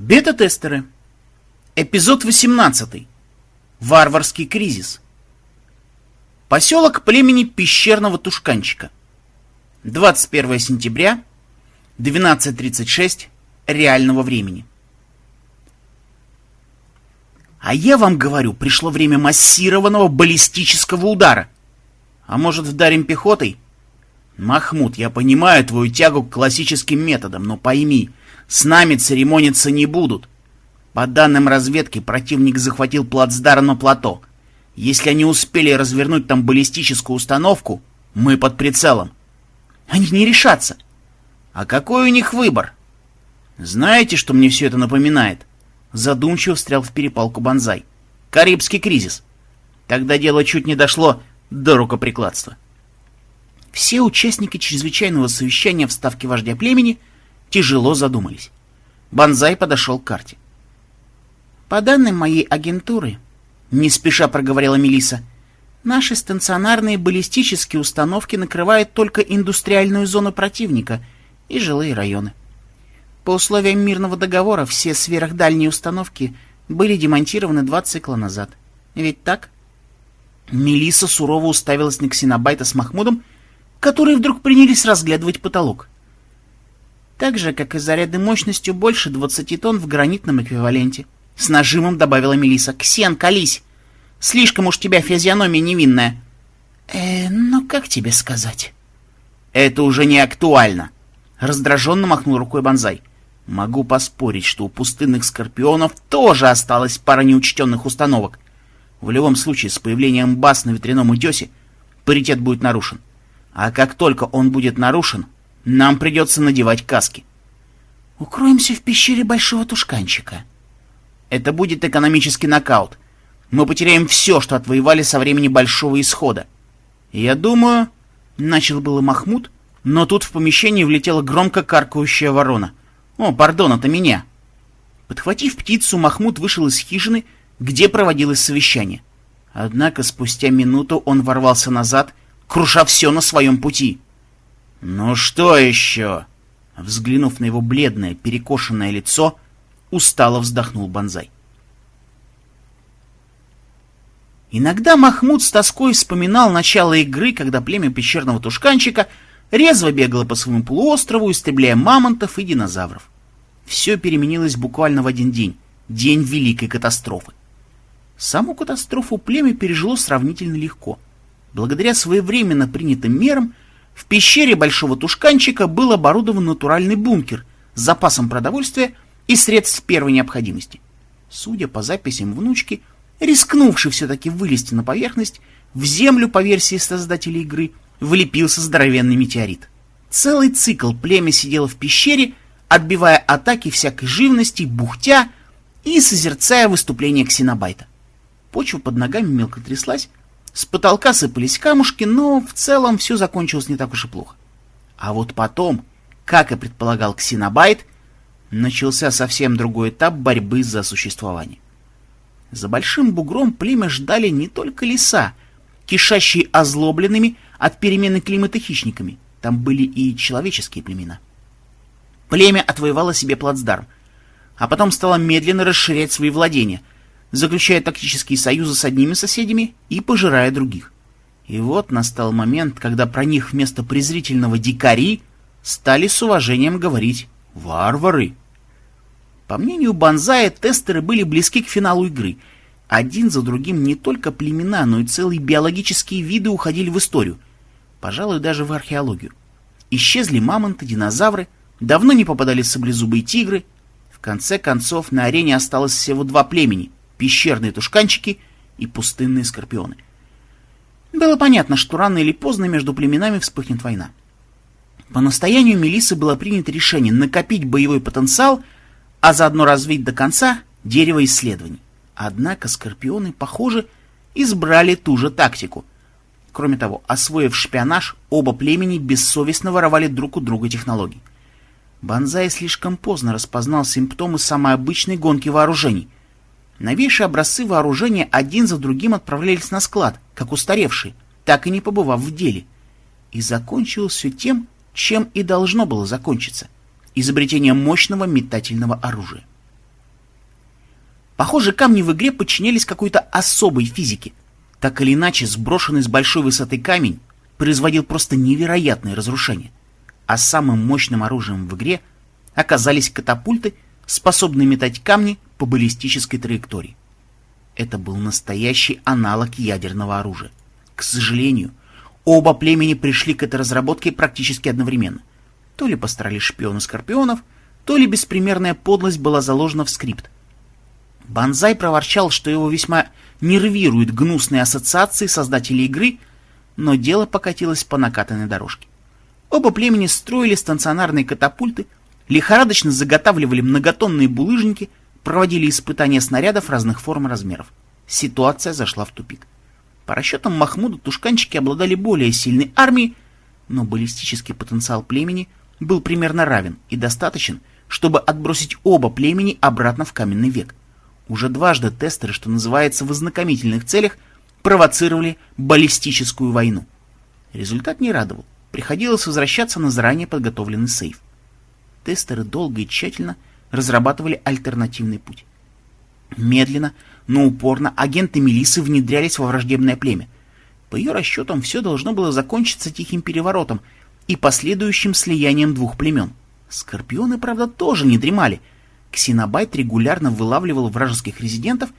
Бета-тестеры. Эпизод 18. Варварский кризис. Поселок племени пещерного тушканчика. 21 сентября, 12.36 реального времени. А я вам говорю, пришло время массированного баллистического удара. А может, вдарим пехотой? Махмуд, я понимаю твою тягу к классическим методам, но пойми, с нами церемониться не будут. По данным разведки, противник захватил плацдарм на плато. Если они успели развернуть там баллистическую установку, мы под прицелом. Они не решатся. А какой у них выбор? Знаете, что мне все это напоминает? Задумчиво встрял в перепалку Бонзай. Карибский кризис. Тогда дело чуть не дошло до рукоприкладства. Все участники чрезвычайного совещания в ставке вождя племени тяжело задумались. Бонзай подошел к карте. «По данным моей агентуры», — не спеша проговорила Мелиса, «наши станционарные баллистические установки накрывают только индустриальную зону противника и жилые районы. По условиям мирного договора все сверхдальние установки были демонтированы два цикла назад. Ведь так?» Мелиса сурово уставилась на Ксенобайта с Махмудом, которые вдруг принялись разглядывать потолок. Так же, как и заряды мощностью больше 20 тонн в гранитном эквиваленте. С нажимом добавила Мелиса. «Ксен, колись! Слишком уж тебя физиономия невинная!» «Э, ну как тебе сказать?» «Это уже не актуально!» Раздраженно махнул рукой Бонзай. «Могу поспорить, что у пустынных скорпионов тоже осталась пара неучтенных установок. В любом случае, с появлением баз на ветряном утесе паритет будет нарушен. А как только он будет нарушен, нам придется надевать каски. Укроемся в пещере большого тушканчика. Это будет экономический нокаут. Мы потеряем все, что отвоевали со времени большого исхода. Я думаю... Начал было Махмуд, но тут в помещение влетела громко каркающая ворона. О, пардон, это меня. Подхватив птицу, Махмуд вышел из хижины, где проводилось совещание. Однако спустя минуту он ворвался назад круша все на своем пути. «Ну что еще?» Взглянув на его бледное, перекошенное лицо, устало вздохнул Бонзай. Иногда Махмуд с тоской вспоминал начало игры, когда племя пещерного тушканчика резво бегало по своему полуострову, истребляя мамонтов и динозавров. Все переменилось буквально в один день, день великой катастрофы. Саму катастрофу племя пережило сравнительно легко — Благодаря своевременно принятым мерам в пещере Большого Тушканчика был оборудован натуральный бункер с запасом продовольствия и средств первой необходимости. Судя по записям внучки, рискнувший все-таки вылезти на поверхность, в землю, по версии создателей игры, влепился здоровенный метеорит. Целый цикл племя сидело в пещере, отбивая атаки всякой живности, бухтя и созерцая выступление ксенобайта. Почва под ногами мелко тряслась, с потолка сыпались камушки, но в целом все закончилось не так уж и плохо. А вот потом, как и предполагал Ксенобайт, начался совсем другой этап борьбы за существование. За большим бугром племя ждали не только леса, кишащие озлобленными от перемены климата хищниками, там были и человеческие племена. Племя отвоевало себе плацдарм, а потом стало медленно расширять свои владения — заключая тактические союзы с одними соседями и пожирая других. И вот настал момент, когда про них вместо презрительного «дикари» стали с уважением говорить «варвары». По мнению Банзая, тестеры были близки к финалу игры. Один за другим не только племена, но и целые биологические виды уходили в историю. Пожалуй, даже в археологию. Исчезли мамонты, динозавры, давно не попадались саблезубые тигры. В конце концов, на арене осталось всего два племени — пещерные тушканчики и пустынные скорпионы. Было понятно, что рано или поздно между племенами вспыхнет война. По настоянию Мелисы было принято решение накопить боевой потенциал, а заодно развить до конца дерево исследований. Однако скорпионы, похоже, избрали ту же тактику. Кроме того, освоив шпионаж, оба племени бессовестно воровали друг у друга технологии. Бонзай слишком поздно распознал симптомы самой обычной гонки вооружений — Новейшие образцы вооружения один за другим отправлялись на склад, как устаревшие, так и не побывав в деле. И закончилось все тем, чем и должно было закончиться — изобретением мощного метательного оружия. Похоже, камни в игре подчинялись какой-то особой физике. Так или иначе, сброшенный с большой высоты камень производил просто невероятное разрушение. А самым мощным оружием в игре оказались катапульты, способные метать камни по баллистической траектории. Это был настоящий аналог ядерного оружия. К сожалению, оба племени пришли к этой разработке практически одновременно. То ли постарались шпионы Скорпионов, то ли беспримерная подлость была заложена в скрипт. Банзай проворчал, что его весьма нервируют гнусные ассоциации создателей игры, но дело покатилось по накатанной дорожке. Оба племени строили станционарные катапульты, лихорадочно заготавливали многотонные булыжники, проводили испытания снарядов разных форм и размеров. Ситуация зашла в тупик. По расчетам Махмуда тушканчики обладали более сильной армией, но баллистический потенциал племени был примерно равен и достаточен, чтобы отбросить оба племени обратно в каменный век. Уже дважды тестеры, что называется, в ознакомительных целях провоцировали баллистическую войну. Результат не радовал. Приходилось возвращаться на заранее подготовленный сейф. Тестеры долго и тщательно разрабатывали альтернативный путь. Медленно, но упорно агенты Мелисы внедрялись во враждебное племя. По ее расчетам, все должно было закончиться тихим переворотом и последующим слиянием двух племен. Скорпионы, правда, тоже не дремали — Ксенобайт регулярно вылавливал вражеских резидентов,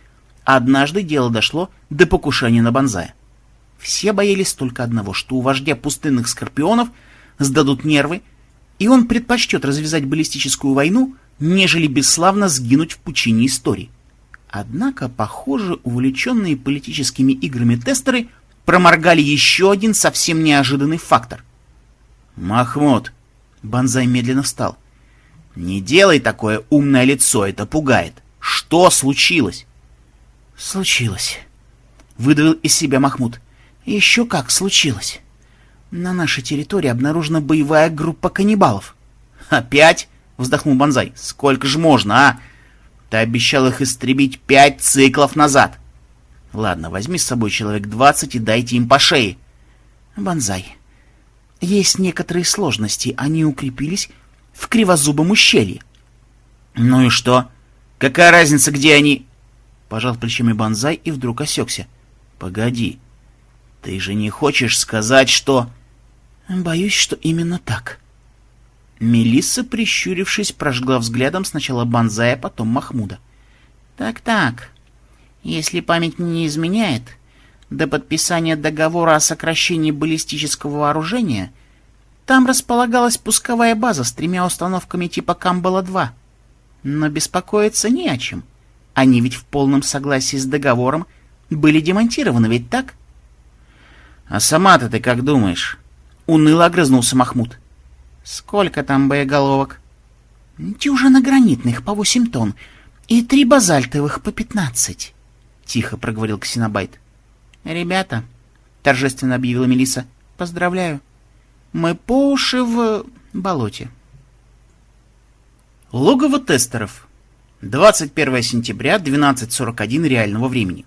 а однажды дело дошло до покушения на Бонзая. Все боялись только одного, что у вождя пустынных скорпионов сдадут нервы, и он предпочтет развязать баллистическую войну, нежели бесславно сгинуть в пучине истории. Однако, похоже, увлеченные политическими играми тестеры проморгали еще один совсем неожиданный фактор. «Махмуд!» Бонзай медленно встал. «Не делай такое умное лицо, это пугает. Что случилось?» «Случилось», — выдавил из себя Махмуд. «Еще как случилось. На нашей территории обнаружена боевая группа каннибалов». «Опять?» — вздохнул Бонзай. «Сколько же можно, а? Ты обещал их истребить пять циклов назад». «Ладно, возьми с собой человек двадцать и дайте им по шее». «Бонзай, есть некоторые сложности. Они укрепились в Кривозубом ущелье. «Ну и что? Какая разница, где они?» Пожал плечами Бонзай и вдруг осекся. «Погоди, ты же не хочешь сказать, что...» «Боюсь, что именно так». Мелисса, прищурившись, прожгла взглядом сначала Бонзая, потом Махмуда. «Так-так, если память мне не изменяет, до подписания договора о сокращении баллистического вооружения там располагалась пусковая база с тремя установками типа Камбала-2. Но беспокоиться не о чем. Они ведь в полном согласии с договором были демонтированы, ведь так? — А сама-то ты как думаешь? — уныло огрызнулся Махмуд. — Сколько там боеголовок? — Дюжина гранитных по восемь тонн и три базальтовых по пятнадцать, — тихо проговорил Ксенобайт. — Ребята, — торжественно объявила Мелиса, поздравляю. — мы по уши в болоте. Логово тестеров. 21 сентября, 12.41 реального времени.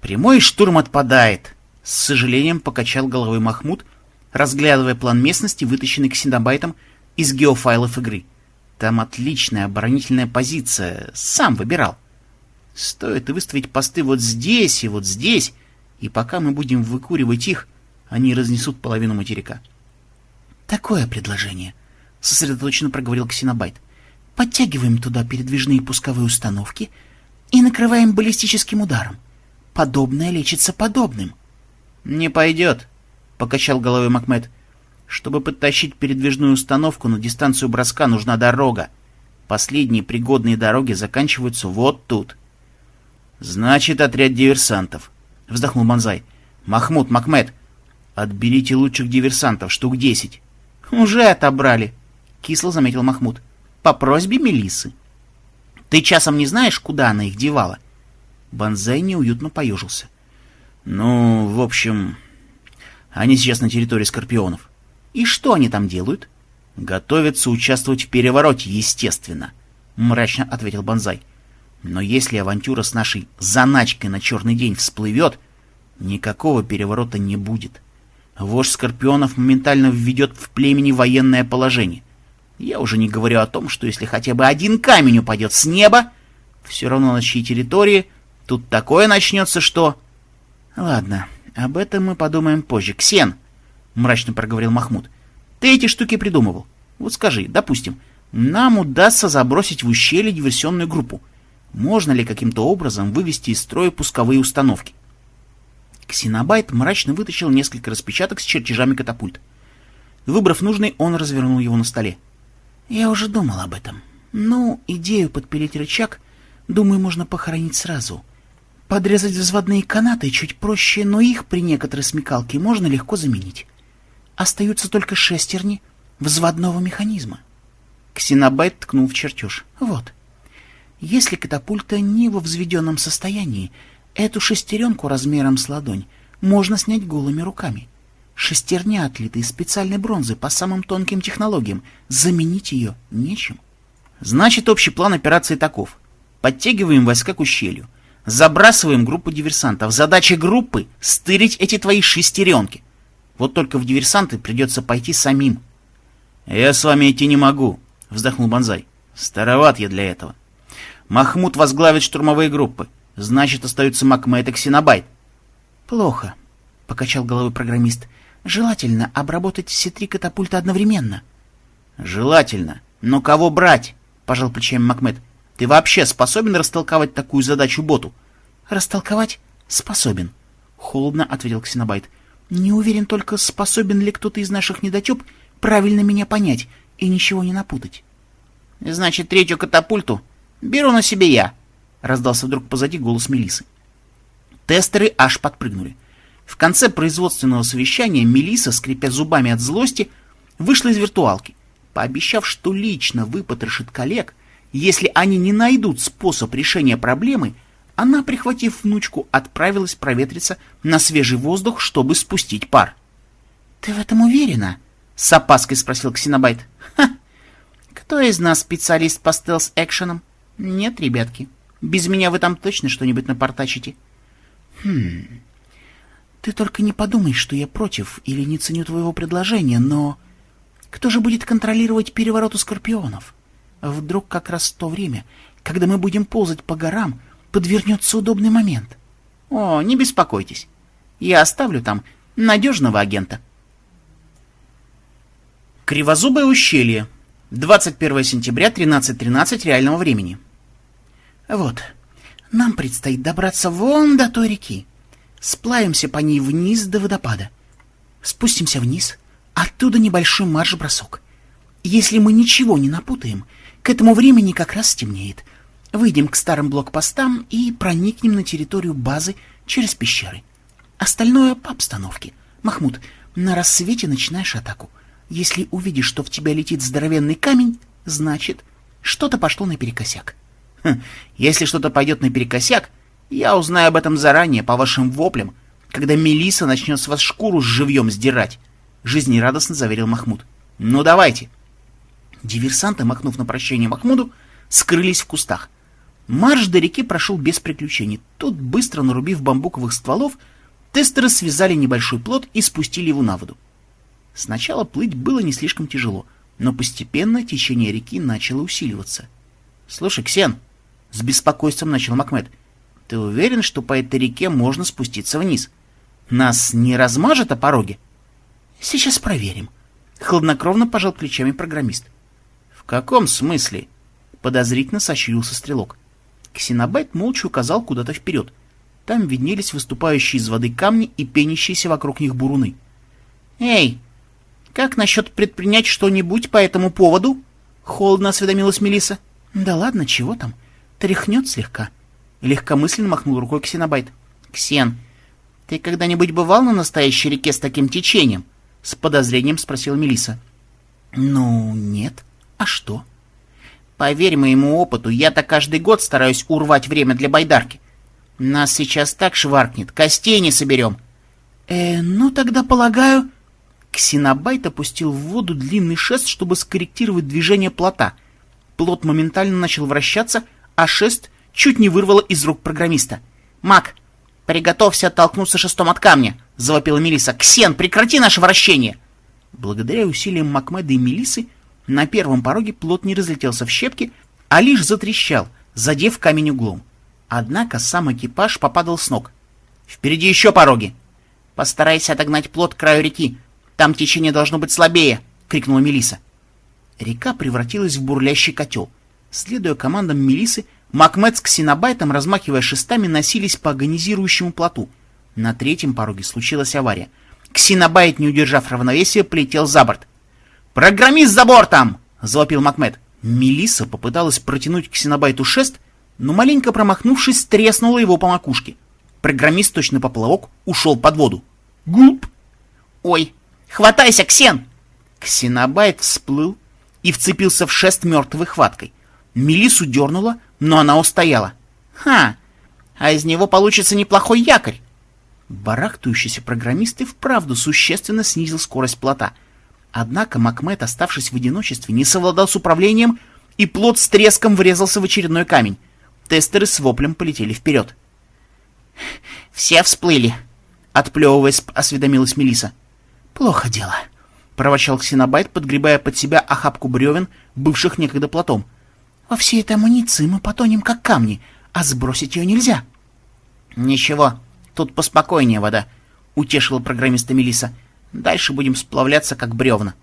Прямой штурм отпадает. С сожалением покачал головой Махмуд, разглядывая план местности, вытащенный ксенобайтом из геофайлов игры. Там отличная оборонительная позиция. Сам выбирал. Стоит выставить посты вот здесь и вот здесь, и пока мы будем выкуривать их, они разнесут половину материка. «Такое предложение», — сосредоточенно проговорил Ксенобайт. «Подтягиваем туда передвижные пусковые установки и накрываем баллистическим ударом. Подобное лечится подобным». «Не пойдет», — покачал головой Макмед. «Чтобы подтащить передвижную установку на дистанцию броска, нужна дорога. Последние пригодные дороги заканчиваются вот тут». «Значит, отряд диверсантов», — вздохнул Манзай. «Махмуд, Макмед, «Отберите лучших диверсантов, штук десять». «Уже отобрали», — кисло заметил Махмуд. «По просьбе Мелисы. Ты часом не знаешь, куда она их девала?» Бонзай неуютно поежился. «Ну, в общем, они сейчас на территории Скорпионов». «И что они там делают?» «Готовятся участвовать в перевороте, естественно», — мрачно ответил Бонзай. «Но если авантюра с нашей заначкой на черный день всплывет, никакого переворота не будет вождь Скорпионов моментально введет в племени военное положение. Я уже не говорю о том, что если хотя бы один камень упадет с неба, Все равно на чьей территории. Тут такое начнется, что... Ладно, об этом мы подумаем позже. Ксен, мрачно проговорил Махмуд, ты эти штуки придумывал. Вот скажи, допустим, нам удастся забросить в ущелье диверсионную группу. Можно ли каким-то образом вывести из строя пусковые установки? Ксенобайт мрачно вытащил несколько распечаток с чертежами катапульт. Выбрав нужный, он развернул его на столе. Я уже думал об этом. Ну, идею подпилить рычаг, думаю, можно похоронить сразу. Подрезать взводные канаты чуть проще, но их при некоторой смекалке можно легко заменить. Остаются только шестерни взводного механизма. Ксенобайт ткнул в чертеж. Вот. Если катапульта не во взведенном состоянии, эту шестеренку размером с ладонь можно снять голыми руками. Шестерня отлита из специальной бронзы по самым тонким технологиям. Заменить ее нечем. Значит, общий план операции таков. Подтягиваем войска к ущелью. Забрасываем группу диверсантов. Задача группы — стырить эти твои шестеренки. Вот только в диверсанты придется пойти самим. — Я с вами идти не могу, — вздохнул Бонзай. — Староват я для этого. Махмуд возглавит штурмовые группы. Значит, остаются Макмед и Ксенобайт. — Плохо, — покачал головой программист. — Желательно обработать все три катапульта одновременно. — Желательно. Но кого брать? — пожал плечами Макмед. — Ты вообще способен растолковать такую задачу боту? — Растолковать? Способен, — холодно ответил Ксенобайт. — Не уверен только, способен ли кто-то из наших недотеп правильно меня понять и ничего не напутать. — Значит, третью катапульту беру на себе я, — раздался вдруг позади голос Мелисы. Тестеры аж подпрыгнули. В конце производственного совещания Мелиса, скрипя зубами от злости, вышла из виртуалки, пообещав, что лично выпотрошит коллег, если они не найдут способ решения проблемы, она, прихватив внучку, отправилась проветриться на свежий воздух, чтобы спустить пар. — Ты в этом уверена? — с опаской спросил Ксенобайт. — Ха! Кто из нас специалист по стелс-экшенам? — Нет, ребятки. Без меня вы там точно что-нибудь напортачите. — Хм... Ты только не подумай, что я против или не ценю твоего предложения, но... Кто же будет контролировать переворот у скорпионов? Вдруг как раз то время, когда мы будем ползать по горам, подвернется удобный момент. О, не беспокойтесь. Я оставлю там надежного агента. Кривозубое ущелье. 21 сентября, 13.13 .13 реального времени. Вот, нам предстоит добраться вон до той реки. Сплавимся по ней вниз до водопада. Спустимся вниз, оттуда небольшой марш-бросок. Если мы ничего не напутаем, к этому времени как раз стемнеет. Выйдем к старым блокпостам и проникнем на территорию базы через пещеры. Остальное по обстановке. Махмуд, на рассвете начинаешь атаку. Если увидишь, что в тебя летит здоровенный камень, значит, что-то пошло наперекосяк. Хм, если что-то пойдет наперекосяк, я узнаю об этом заранее, по вашим воплям, когда Мелиса начнет с вас шкуру с живьем сдирать, — жизнерадостно заверил Махмуд. — Ну, давайте. Диверсанты, махнув на прощение Махмуду, скрылись в кустах. Марш до реки прошел без приключений. Тут, быстро нарубив бамбуковых стволов, тестеры связали небольшой плот и спустили его на воду. Сначала плыть было не слишком тяжело, но постепенно течение реки начало усиливаться. — Слушай, Ксен, — с беспокойством начал Макмед, — ты уверен, что по этой реке можно спуститься вниз? Нас не размажет о пороге? — Сейчас проверим. Хладнокровно пожал плечами программист. — каком смысле? — подозрительно сощурился стрелок. Ксенобайт молча указал куда-то вперед. Там виднелись выступающие из воды камни и пенящиеся вокруг них буруны. — Эй, как насчет предпринять что-нибудь по этому поводу? Холодно осведомилась Мелиса. Да ладно, чего там? Тряхнет слегка. Легкомысленно махнул рукой Ксенобайт. Ксен, ты когда-нибудь бывал на настоящей реке с таким течением? С подозрением спросила Мелиса. Ну, нет. А что? Поверь моему опыту, я-то каждый год стараюсь урвать время для байдарки. Нас сейчас так шваркнет, костей не соберем. Э, ну тогда, полагаю, Ксенобайт опустил в воду длинный шест, чтобы скорректировать движение плота. Плот моментально начал вращаться, а шест чуть не вырвало из рук программиста. «Мак, приготовься оттолкнуться шестом от камня!» — завопила Мелиса. «Ксен, прекрати наше вращение!» Благодаря усилиям Макмеда и Мелисы на первом пороге плот не разлетелся в щепки, а лишь затрещал, задев камень углом. Однако сам экипаж попадал с ног. «Впереди еще пороги!» «Постарайся отогнать плот к краю реки. Там течение должно быть слабее!» — крикнула Мелиса. Река превратилась в бурлящий котел. Следуя командам Мелисы, Макмед с Ксенобайтом, размахивая шестами, носились по агонизирующему плоту. На третьем пороге случилась авария. Ксенобайт, не удержав равновесия, полетел за борт. «Программист за бортом!» — завопил Макмед. Мелиса попыталась протянуть Ксенобайту шест, но маленько промахнувшись, треснула его по макушке. Программист, точно поплавок, ушел под воду. Гулп! «Ой, хватайся, Ксен!» Ксенобайт всплыл и вцепился в шест мертвой хваткой. Мелису дернула, но она устояла. «Ха! А из него получится неплохой якорь!» Барахтающийся программист и вправду существенно снизил скорость плота. Однако Макмед, оставшись в одиночестве, не совладал с управлением, и плот с треском врезался в очередной камень. Тестеры с воплем полетели вперед. «Все всплыли!» — отплевываясь, осведомилась Мелиса. «Плохо дело», — проворчал Ксенобайт, подгребая под себя охапку бревен, бывших некогда плотом. «Во всей этой амуниции мы потонем, как камни, а сбросить ее нельзя». «Ничего, тут поспокойнее вода», — утешила программиста Мелиса. «Дальше будем сплавляться, как бревна».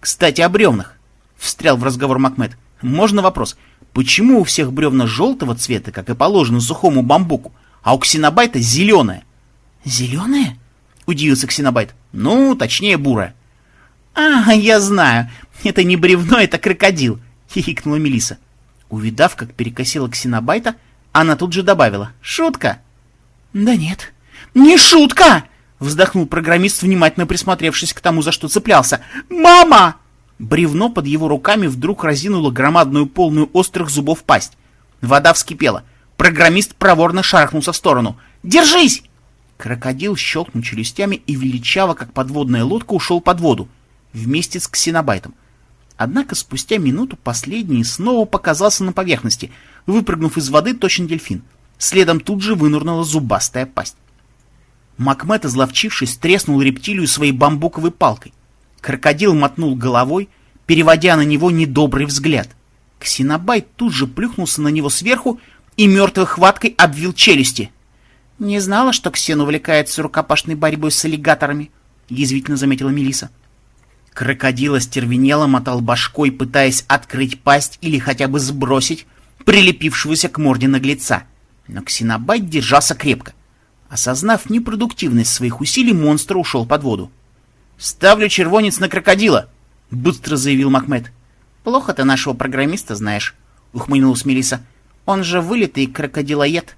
«Кстати, о бревнах», — встрял в разговор Макмед. «Можно вопрос? Почему у всех бревна желтого цвета, как и положено сухому бамбуку, а у ксенобайта зеленое. Зеленое? Удивился ксенобайт. Ну, точнее, бурое. А, я знаю. Это не бревно, это крокодил, хихикнула Мелиса. Увидав, как перекосила ксенобайта, она тут же добавила. Шутка. Да нет. Не шутка! Вздохнул программист, внимательно присмотревшись к тому, за что цеплялся. «Мама!» Бревно под его руками вдруг разинуло громадную полную острых зубов пасть. Вода вскипела. Программист проворно шарахнулся в сторону. «Держись!» Крокодил щелкнул челюстями и величаво, как подводная лодка, ушел под воду, вместе с ксенобайтом. Однако спустя минуту последний снова показался на поверхности, выпрыгнув из воды точно дельфин. Следом тут же вынурнула зубастая пасть. Макмет, изловчившись, треснул рептилию своей бамбуковой палкой. Крокодил мотнул головой, переводя на него недобрый взгляд. Ксенобайт тут же плюхнулся на него сверху, и мертвой хваткой обвил челюсти. — Не знала, что Ксен увлекается рукопашной борьбой с аллигаторами, — язвительно заметила Мелиса. Крокодил остервенело мотал башкой, пытаясь открыть пасть или хотя бы сбросить прилепившегося к морде наглеца. Но Ксенобайт держался крепко. Осознав непродуктивность своих усилий, монстр ушел под воду. «Ставлю червонец на крокодила!» — быстро заявил Макмед. «Плохо ты нашего программиста знаешь», — ухмыльнулась Мелиса. Он же вылитый крокодилоед.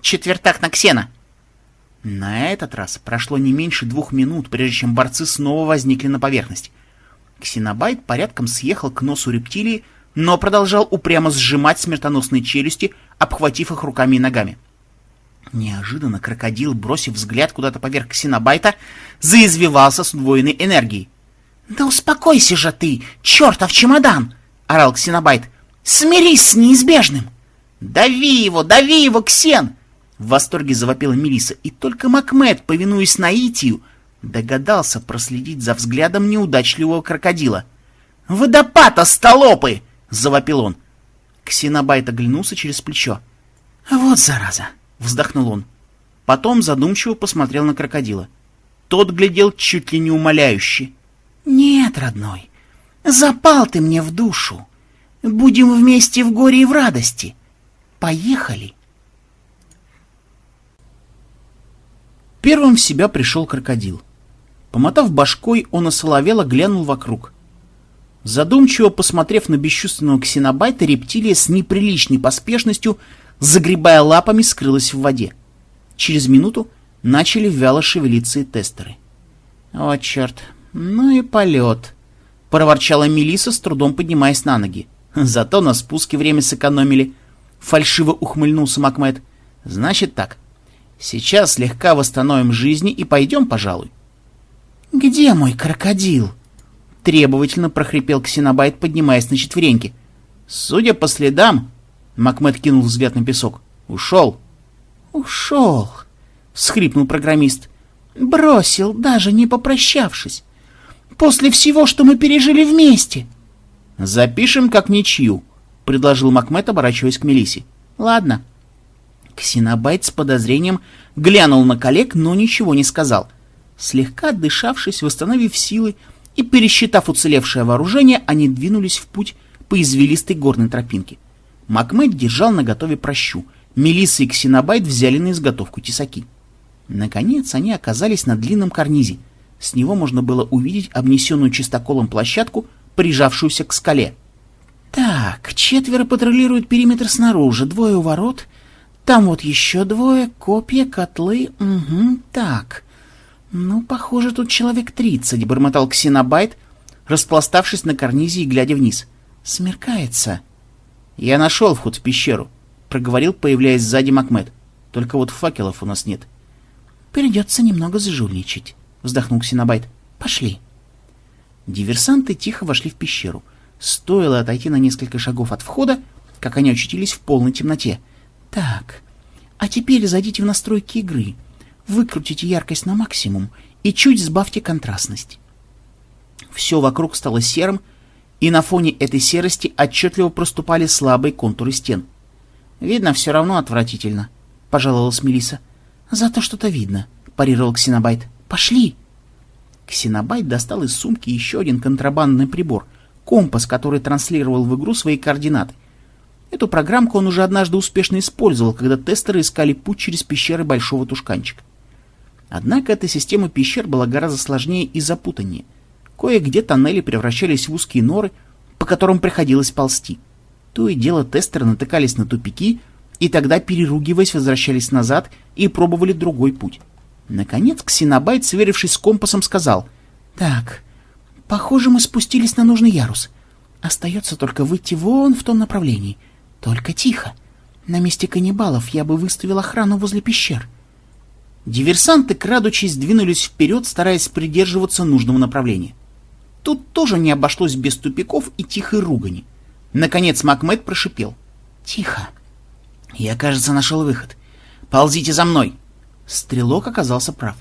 Четвертак на ксена. На этот раз прошло не меньше двух минут, прежде чем борцы снова возникли на поверхность. Ксенобайт порядком съехал к носу рептилии, но продолжал упрямо сжимать смертоносные челюсти, обхватив их руками и ногами. Неожиданно крокодил, бросив взгляд куда-то поверх ксенобайта, заизвивался с удвоенной энергией. — Да успокойся же ты, чертов чемодан! — орал ксенобайт. — Смирись с неизбежным! — «Дави его! Дави его, Ксен!» В восторге завопила Мелиса, и только Макмед, повинуясь наитию, догадался проследить за взглядом неудачливого крокодила. «Водопад, остолопы!» — завопил он. Ксенобайт оглянулся через плечо. «Вот зараза!» — вздохнул он. Потом задумчиво посмотрел на крокодила. Тот глядел чуть ли не умоляюще. «Нет, родной, запал ты мне в душу. Будем вместе в горе и в радости. Поехали!» Первым в себя пришел крокодил. Помотав башкой, он осоловело глянул вокруг. Задумчиво посмотрев на бесчувственного ксенобайта, рептилия с неприличной поспешностью, загребая лапами, скрылась в воде. Через минуту начали вяло шевелиться и тестеры. «О, черт! Ну и полет!» — проворчала Мелиса, с трудом поднимаясь на ноги. «Зато на спуске время сэкономили. — фальшиво ухмыльнулся Макмед. «Значит так. Сейчас слегка восстановим жизни и пойдем, пожалуй». «Где мой крокодил?» — требовательно прохрипел Ксенобайт, поднимаясь на четвереньки. «Судя по следам...» — Макмед кинул взгляд на песок. «Ушел». «Ушел», — всхрипнул программист. «Бросил, даже не попрощавшись. После всего, что мы пережили вместе». «Запишем как ничью», предложил Макмет, оборачиваясь к Мелисе. «Ладно». Ксенобайт с подозрением глянул на коллег, но ничего не сказал. Слегка отдышавшись, восстановив силы и пересчитав уцелевшее вооружение, они двинулись в путь по извилистой горной тропинке. Макмед держал наготове прощу. Мелисса и Ксенобайт взяли на изготовку тесаки. Наконец они оказались на длинном карнизе. С него можно было увидеть обнесенную чистоколом площадку, прижавшуюся к скале. «Так, четверо патрулируют периметр снаружи, двое у ворот. Там вот еще двое, копья, котлы. Угу, так. Ну, похоже, тут человек тридцать», — бормотал Ксенобайт, распластавшись на карнизе и глядя вниз. «Смеркается». «Я нашел вход в пещеру», — проговорил, появляясь сзади Макмед. «Только вот факелов у нас нет». «Придется немного зажульничать», — вздохнул Ксенобайт. «Пошли». Диверсанты тихо вошли в пещеру. Стоило отойти на несколько шагов от входа, как они очутились в полной темноте. «Так, а теперь зайдите в настройки игры, выкрутите яркость на максимум и чуть сбавьте контрастность». Все вокруг стало серым, и на фоне этой серости отчетливо проступали слабые контуры стен. «Видно, все равно отвратительно», — пожаловалась Мелиса. «Зато что-то видно», — парировал Ксенобайт. «Пошли!» Ксенобайт достал из сумки еще один контрабандный прибор — компас, который транслировал в игру свои координаты. Эту программку он уже однажды успешно использовал, когда тестеры искали путь через пещеры Большого Тушканчика. Однако эта система пещер была гораздо сложнее и запутаннее — Кое-где тоннели превращались в узкие норы, по которым приходилось ползти. То и дело тестеры натыкались на тупики, и тогда, переругиваясь, возвращались назад и пробовали другой путь. Наконец, Ксенобайт, сверившись с компасом, сказал, «Так, похоже, мы спустились на нужный ярус. Остается только выйти вон в том направлении. Только тихо. На месте каннибалов я бы выставил охрану возле пещер». Диверсанты, крадучись, двинулись вперед, стараясь придерживаться нужного направления. Тут тоже не обошлось без тупиков и тихой ругани. Наконец Макмед прошипел. «Тихо. Я, кажется, нашел выход. Ползите за мной!» Стрелок оказался прав.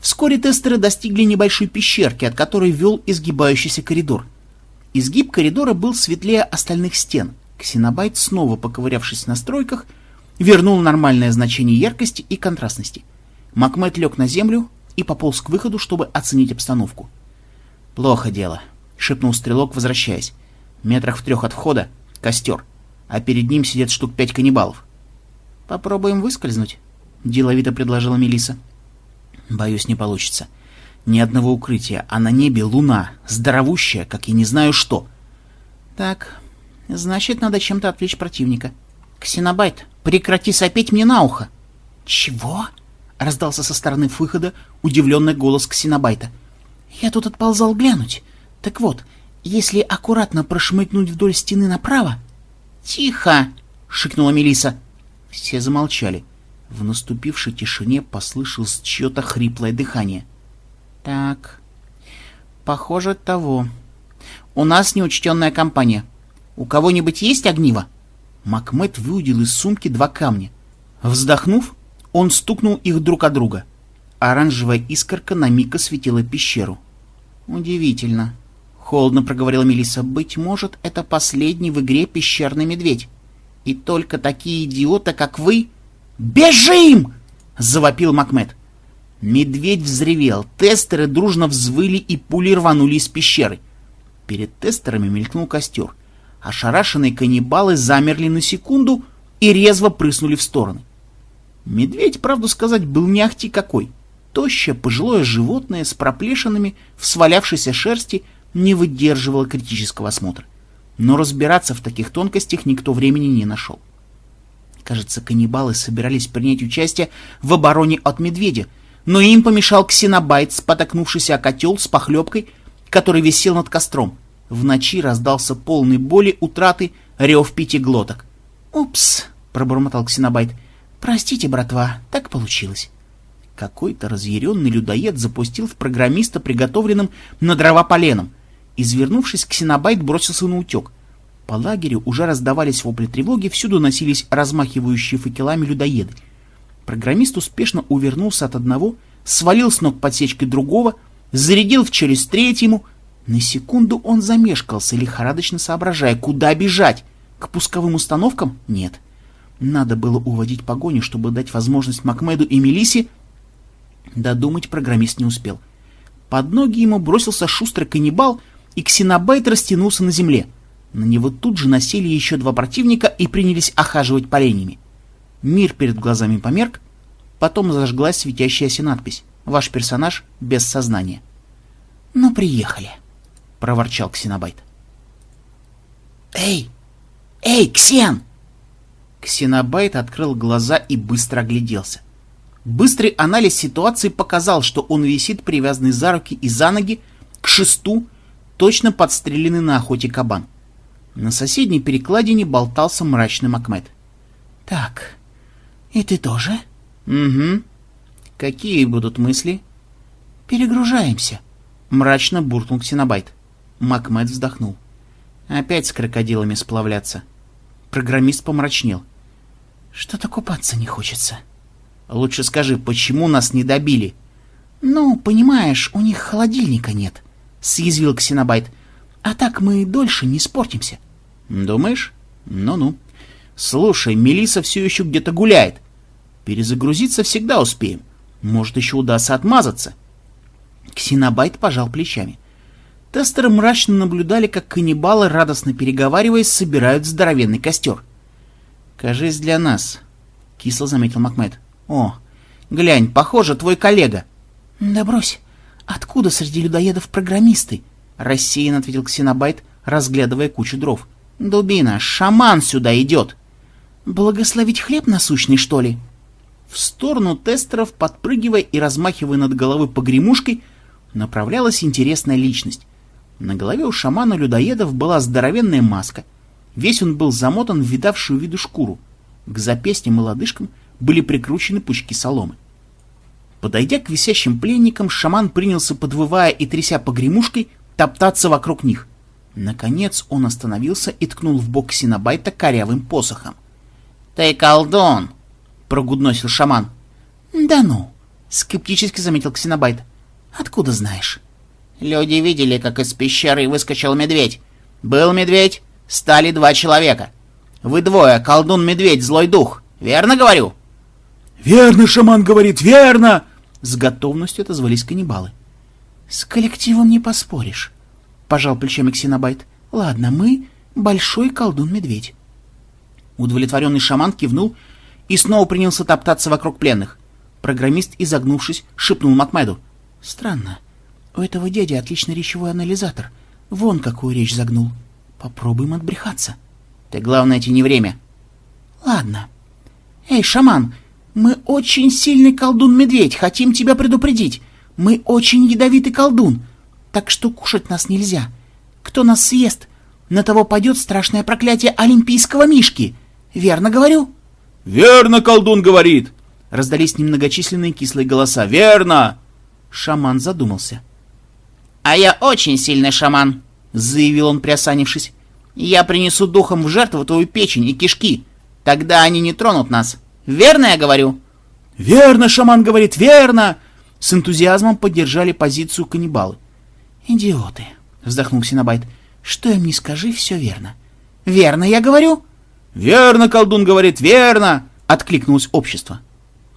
Вскоре тестеры достигли небольшой пещерки, от которой вел изгибающийся коридор. Изгиб коридора был светлее остальных стен. Ксенобайт, снова поковырявшись в настройках, вернул нормальное значение яркости и контрастности. Макмед лег на землю и пополз к выходу, чтобы оценить обстановку. «Плохо дело», — шепнул стрелок, возвращаясь. «Метрах в трех от входа — костер, а перед ним сидят штук пять каннибалов». «Попробуем выскользнуть», — деловито предложила Мелиса. «Боюсь, не получится. Ни одного укрытия, а на небе луна, здоровущая, как я не знаю что». «Так, значит, надо чем-то отвлечь противника. Ксенобайт, прекрати сопеть мне на ухо!» «Чего?» — раздался со стороны выхода удивленный голос Ксенобайта. — я тут отползал глянуть. Так вот, если аккуратно прошмыгнуть вдоль стены направо... «Тихо!» — шикнула Мелиса. Все замолчали. В наступившей тишине послышалось чье-то хриплое дыхание. «Так, похоже, того. У нас неучтенная компания. У кого-нибудь есть огниво?» Макмед выудил из сумки два камня. Вздохнув, он стукнул их друг от друга. Оранжевая искорка на миг осветила пещеру. «Удивительно», — холодно проговорила Мелисса. «Быть может, это последний в игре пещерный медведь. И только такие идиоты, как вы...» «Бежим!» — завопил Макмед. Медведь взревел, тестеры дружно взвыли и пули рванули из пещеры. Перед тестерами мелькнул костер. Ошарашенные каннибалы замерли на секунду и резво прыснули в стороны. Медведь, правду сказать, был не ахти какой — Тощее пожилое животное с проплешинами в свалявшейся шерсти не выдерживало критического осмотра. Но разбираться в таких тонкостях никто времени не нашел. Кажется, каннибалы собирались принять участие в обороне от медведя, но им помешал ксенобайт, спотокнувшийся о котел с похлебкой, который висел над костром. В ночи раздался полный боли утраты рев пяти глоток. «Упс!» — пробормотал ксенобайт. «Простите, братва, так получилось». Какой-то разъяренный людоед запустил в программиста приготовленным на дрова поленом. Извернувшись, ксенобайт бросился на утек. По лагерю уже раздавались вопли тревоги, всюду носились размахивающие факелами людоеды. Программист успешно увернулся от одного, свалил с ног подсечкой другого, зарядил в челюсть третьему. На секунду он замешкался, лихорадочно соображая, куда бежать. К пусковым установкам? Нет. Надо было уводить погоню, чтобы дать возможность Макмеду и Мелисе... Додумать программист не успел. Под ноги ему бросился шустрый каннибал, и ксенобайт растянулся на земле. На него тут же насели еще два противника и принялись охаживать поленьями. Мир перед глазами померк, потом зажглась светящаяся надпись «Ваш персонаж без сознания». «Ну, приехали», — проворчал Ксенобайт. «Эй! Эй, Ксен!» Ксенобайт открыл глаза и быстро огляделся. Быстрый анализ ситуации показал, что он висит привязанный за руки и за ноги к шесту, точно подстреленный на охоте кабан. На соседней перекладине болтался мрачный Макмед. «Так, и ты тоже?» «Угу. Какие будут мысли?» «Перегружаемся», — мрачно буркнул Ксенобайт. Макмед вздохнул. «Опять с крокодилами сплавляться». Программист помрачнел. «Что-то купаться не хочется». «Лучше скажи, почему нас не добили?» «Ну, понимаешь, у них холодильника нет», — съязвил Ксенобайт. «А так мы дольше не спортимся». «Думаешь? Ну-ну. Слушай, Мелиса все еще где-то гуляет. Перезагрузиться всегда успеем. Может, еще удастся отмазаться». Ксенобайт пожал плечами. Тестеры мрачно наблюдали, как каннибалы, радостно переговариваясь, собирают здоровенный костер. «Кажись, для нас», — кисло заметил Макмед. «О, глянь, похоже, твой коллега». «Да брось, откуда среди людоедов программисты?» — рассеянно ответил Ксенобайт, разглядывая кучу дров. «Дубина, шаман сюда идет!» «Благословить хлеб насущный, что ли?» В сторону тестеров, подпрыгивая и размахивая над головой погремушкой, направлялась интересная личность. На голове у шамана-людоедов была здоровенная маска. Весь он был замотан в видавшую виду шкуру. К запястьям и лодыжкам были прикручены пучки соломы. Подойдя к висящим пленникам, шаман принялся, подвывая и тряся погремушкой, топтаться вокруг них. Наконец он остановился и ткнул в бок Синабайта корявым посохом. — Ты колдун! — прогудносил шаман. — Да ну! — скептически заметил Ксенобайт. — Откуда знаешь? — Люди видели, как из пещеры выскочил медведь. Был медведь, стали два человека. Вы двое, колдун-медведь, злой дух. Верно говорю? — Верно, шаман говорит, верно! — с готовностью отозвались каннибалы. — С коллективом не поспоришь. — пожал плечами Ксенобайт. — Ладно, мы — большой колдун-медведь. Удовлетворенный шаман кивнул и снова принялся топтаться вокруг пленных. Программист, изогнувшись, шепнул Макмеду. — Странно. У этого дяди отличный речевой анализатор. Вон какую речь загнул. Попробуем отбрехаться. — Ты, главное, тяни время. — Ладно. — Эй, шаман, мы очень сильный колдун-медведь, хотим тебя предупредить. Мы очень ядовитый колдун так что кушать нас нельзя. Кто нас съест, на того пойдет страшное проклятие олимпийского мишки. Верно говорю? — Верно, колдун говорит! — раздались немногочисленные кислые голоса. — Верно! Шаман задумался. — А я очень сильный шаман, — заявил он, приосанившись. — Я принесу духом в жертву твою печень и кишки. Тогда они не тронут нас. Верно я говорю? — Верно, шаман говорит, верно! С энтузиазмом поддержали позицию каннибалы. «Идиоты!» — вздохнул Синабайт. «Что им не скажи, все верно». «Верно, я говорю?» «Верно, колдун говорит, верно!» — откликнулось общество.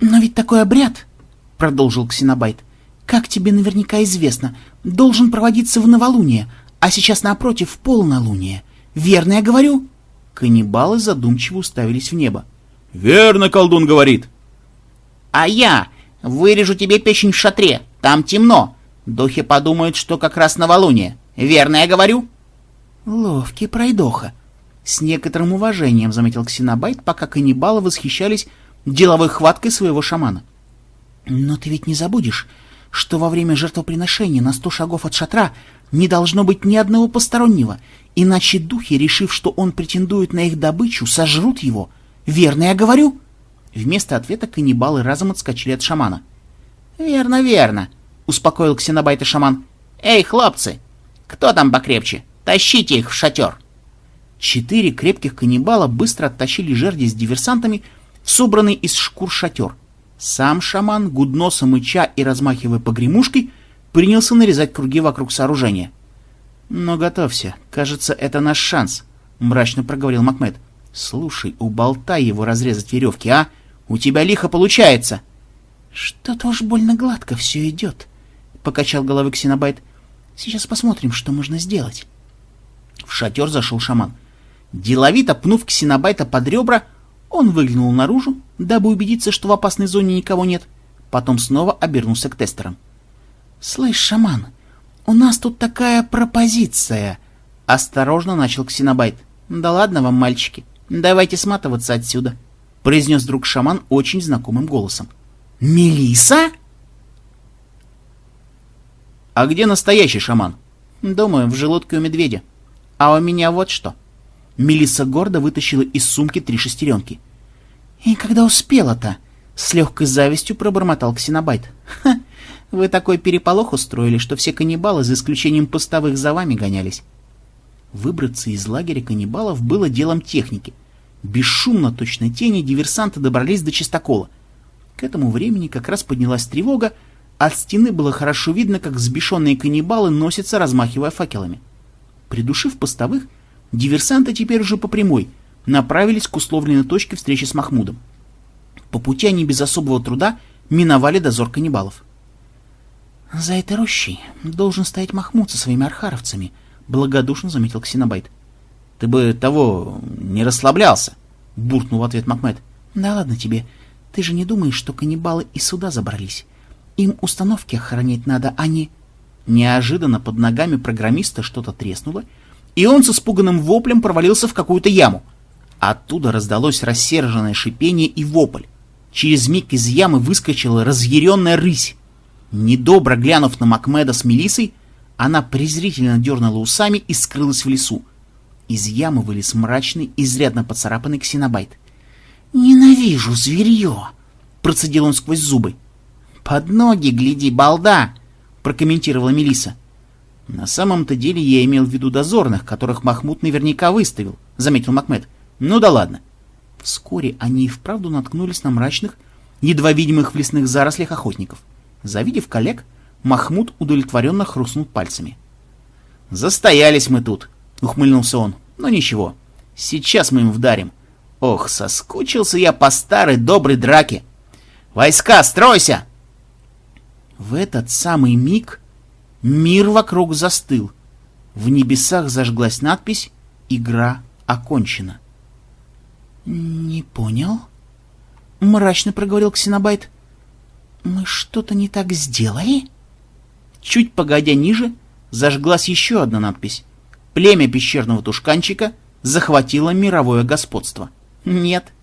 «Но ведь такой обряд, — продолжил Ксенобайт, — как тебе наверняка известно, должен проводиться в новолуние, а сейчас напротив полнолуние. Верно я говорю?» Каннибалы задумчиво уставились в небо. «Верно, колдун говорит!» «А я вырежу тебе печень в шатре, там темно, Духи подумают, что как раз новолуние. Верно я говорю?» «Ловкий пройдоха», — с некоторым уважением заметил Ксенобайт, пока каннибалы восхищались деловой хваткой своего шамана. «Но ты ведь не забудешь, что во время жертвоприношения на сто шагов от шатра не должно быть ни одного постороннего, иначе духи, решив, что он претендует на их добычу, сожрут его. Верно я говорю?» Вместо ответа каннибалы разом отскочили от шамана. «Верно, верно», успокоил ксенобайта шаман. «Эй, хлопцы! Кто там покрепче? Тащите их в шатер!» Четыре крепких каннибала быстро оттащили жерди с диверсантами, собранный из шкур шатер. Сам шаман, гудноса мыча и размахивая погремушкой, принялся нарезать круги вокруг сооружения. «Но готовься, кажется, это наш шанс», —— мрачно проговорил Макмед. «Слушай, уболтай его разрезать веревки, а? У тебя лихо получается!» «Что-то уж больно гладко все идет», — покачал головой Ксенобайт. «Сейчас посмотрим, что можно сделать». В шатер зашел шаман. Деловито пнув Ксенобайта под ребра, он выглянул наружу, дабы убедиться, что в опасной зоне никого нет. Потом снова обернулся к тестерам. «Слышь, шаман, у нас тут такая пропозиция!» Осторожно начал Ксенобайт. «Да ладно вам, мальчики, давайте сматываться отсюда», — произнес друг шаман очень знакомым голосом. Мелиса? А где настоящий шаман? Думаю, в желудке у медведя. А у меня вот что. Мелиса гордо вытащила из сумки три шестеренки. И когда успела-то? С легкой завистью пробормотал Ксенобайт. Ха, вы такой переполох устроили, что все каннибалы, за исключением постовых, за вами гонялись. Выбраться из лагеря каннибалов было делом техники. Бесшумно, точно тени, диверсанты добрались до чистокола. К этому времени как раз поднялась тревога, от стены было хорошо видно, как взбешенные каннибалы носятся, размахивая факелами. Придушив постовых, диверсанты теперь уже по прямой направились к условленной точке встречи с Махмудом. По пути они без особого труда миновали дозор каннибалов. — За этой рощей должен стоять Махмуд со своими архаровцами, — благодушно заметил Ксенобайт. — Ты бы того не расслаблялся, — буркнул в ответ Махмед. — Да ладно тебе, — ты же не думаешь, что каннибалы и сюда забрались? Им установки охранять надо, а не...» Неожиданно под ногами программиста что-то треснуло, и он с испуганным воплем провалился в какую-то яму. Оттуда раздалось рассерженное шипение и вопль. Через миг из ямы выскочила разъяренная рысь. Недобро глянув на Макмеда с Мелисой, она презрительно дернула усами и скрылась в лесу. Из ямы вылез мрачный, изрядно поцарапанный ксенобайт. «Ненавижу зверье!» — процедил он сквозь зубы. «Под ноги гляди, балда!» — прокомментировала Мелиса. «На самом-то деле я имел в виду дозорных, которых Махмуд наверняка выставил», — заметил Макмед. «Ну да ладно». Вскоре они и вправду наткнулись на мрачных, едва видимых в лесных зарослях охотников. Завидев коллег, Махмуд удовлетворенно хрустнул пальцами. «Застоялись мы тут», — ухмыльнулся он. «Но ничего, сейчас мы им вдарим. Ох, соскучился я по старой доброй драке. Войска, стройся! В этот самый миг мир вокруг застыл. В небесах зажглась надпись «Игра окончена». «Не понял?» — мрачно проговорил Ксенобайт. «Мы что-то не так сделали?» Чуть погодя ниже зажглась еще одна надпись. Племя пещерного тушканчика захватило мировое господство. Нет,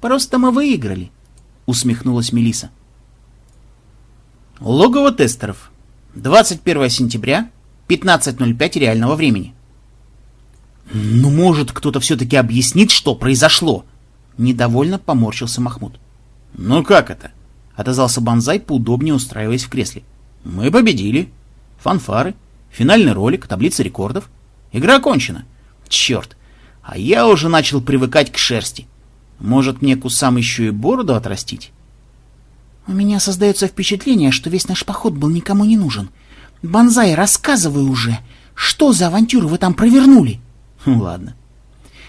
просто мы выиграли, усмехнулась Мелиса. Логово тестеров. 21 сентября, 15.05 реального времени. Ну, может, кто-то все-таки объяснит, что произошло? Недовольно поморщился Махмуд. Ну как это? Отозвался Банзай, поудобнее устраиваясь в кресле. Мы победили. Фанфары, финальный ролик, таблица рекордов. Игра окончена. Черт, а я уже начал привыкать к шерсти. Может, мне кусам еще и бороду отрастить? У меня создается впечатление, что весь наш поход был никому не нужен. Бонзай, рассказывай уже, что за авантюру вы там провернули? Хм, ладно.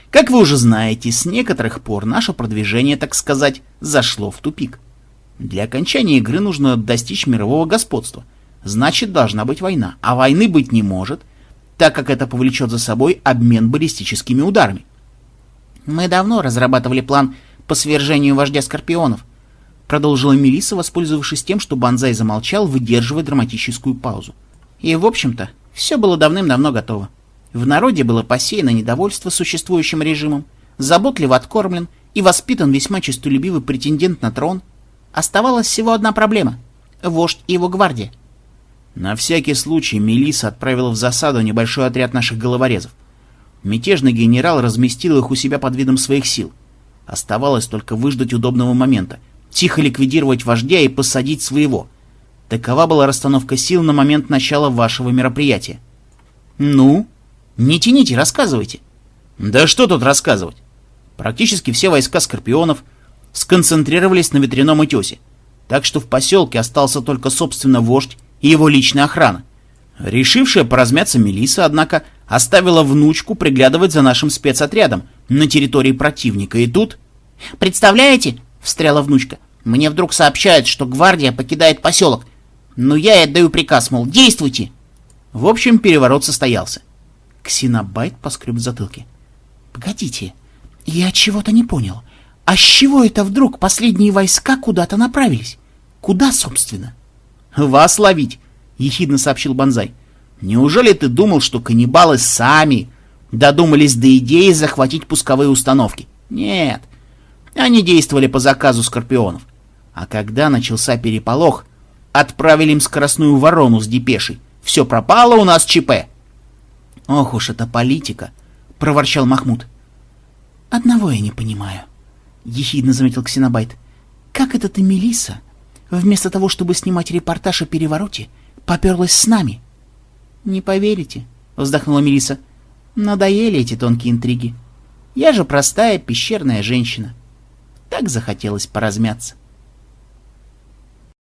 Как вы уже знаете, с некоторых пор наше продвижение, так сказать, зашло в тупик. Для окончания игры нужно достичь мирового господства. Значит, должна быть война. А войны быть не может, так как это повлечет за собой обмен баллистическими ударами. Мы давно разрабатывали план по свержению вождя Скорпионов, продолжила Мелиса, воспользовавшись тем, что Банзай замолчал, выдерживая драматическую паузу. И, в общем-то, все было давным-давно готово. В народе было посеяно недовольство существующим режимом, заботливо откормлен и воспитан весьма честолюбивый претендент на трон. Оставалась всего одна проблема — вождь и его гвардия. На всякий случай Мелиса отправила в засаду небольшой отряд наших головорезов. Мятежный генерал разместил их у себя под видом своих сил. Оставалось только выждать удобного момента, тихо ликвидировать вождя и посадить своего. Такова была расстановка сил на момент начала вашего мероприятия. Ну? Не тяните, рассказывайте. Да что тут рассказывать? Практически все войска скорпионов сконцентрировались на ветряном утесе, так что в поселке остался только собственно вождь и его личная охрана. Решившая поразмяться Мелиса, однако, Оставила внучку приглядывать за нашим спецотрядом на территории противника. И тут... «Представляете?» — встряла внучка. «Мне вдруг сообщают, что гвардия покидает поселок. Но я и отдаю приказ, мол, действуйте!» В общем, переворот состоялся. Ксенобайт поскреб в затылке. «Погодите, я чего-то не понял. А с чего это вдруг последние войска куда-то направились? Куда, собственно?» «Вас ловить!» — ехидно сообщил Бонзай. «Неужели ты думал, что каннибалы сами додумались до идеи захватить пусковые установки? Нет, они действовали по заказу скорпионов. А когда начался переполох, отправили им скоростную ворону с депешей. Все пропало, у нас ЧП. Ох уж эта политика, проворчал Махмуд. Одного я не понимаю, ехидно заметил Ксенобайт. Как это ты, Мелиса, вместо того, чтобы снимать репортаж о перевороте, поперлась с нами? Не поверите, вздохнула Мелиса. Надоели эти тонкие интриги. Я же простая пещерная женщина. Так захотелось поразмяться.